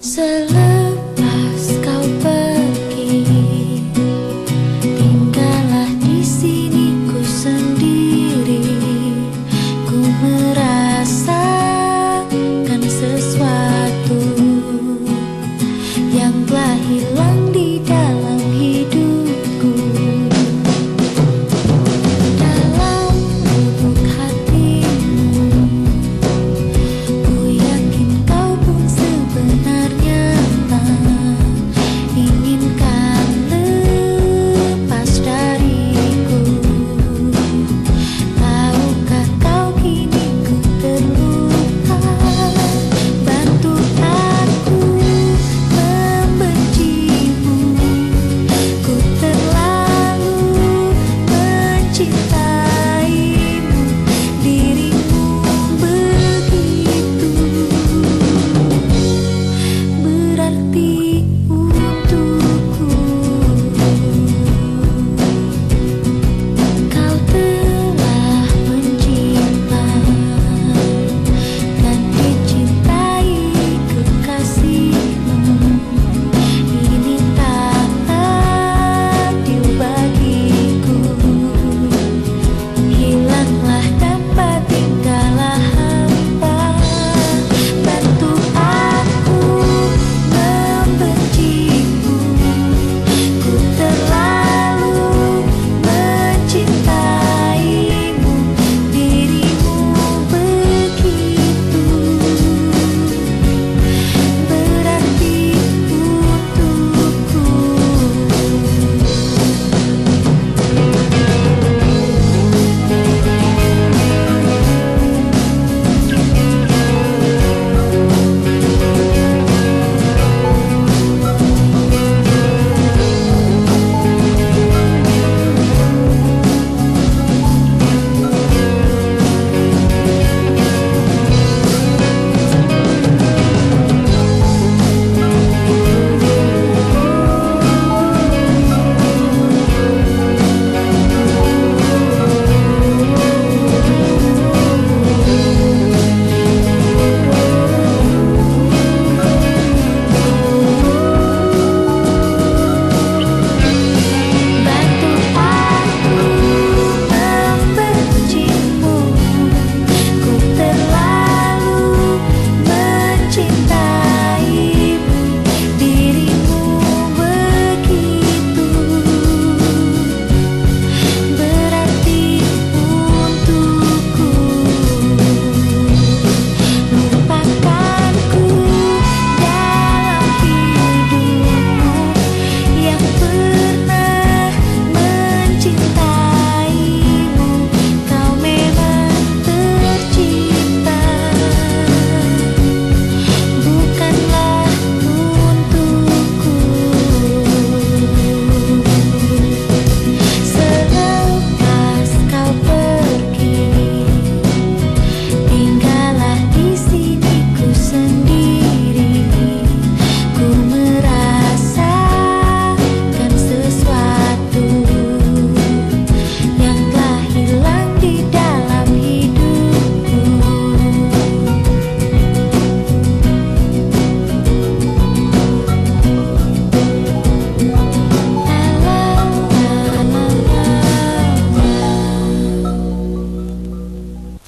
Selamat